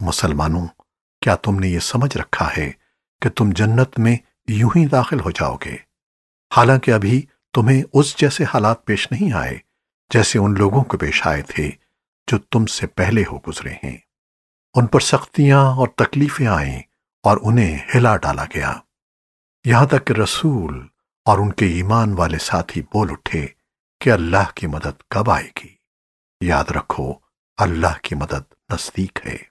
مسلمانوں، کیا تم نے یہ سمجھ رکھا ہے کہ تم جنت میں یوں ہی داخل ہو جاؤ گے؟ حالانکہ ابھی تمہیں اس جیسے حالات پیش نہیں آئے جیسے ان لوگوں کو پیش آئے تھے جو تم سے پہلے ہو گزرے ہیں۔ ان پر سختیاں اور تکلیفیں آئیں اور انہیں ہلا ڈالا گیا۔ یہاں تک کہ رسول اور ان کے ایمان والے ساتھی بول اٹھے کہ اللہ کی مدد کب آئے گی؟ یاد رکھو، اللہ کی مدد نزدیک ہے۔